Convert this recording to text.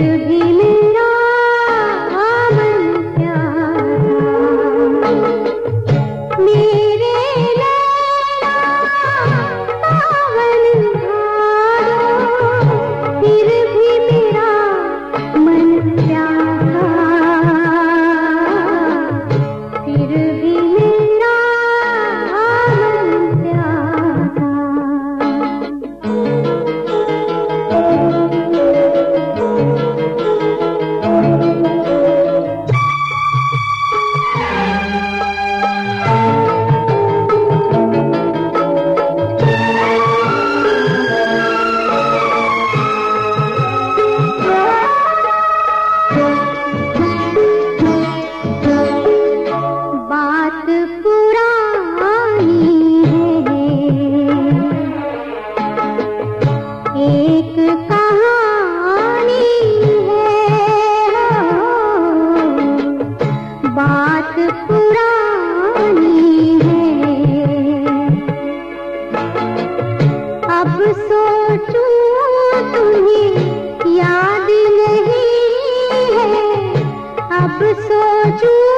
भी बात पुरानी है। अब सोचू तुम्हें याद नहीं है। अब सोचूं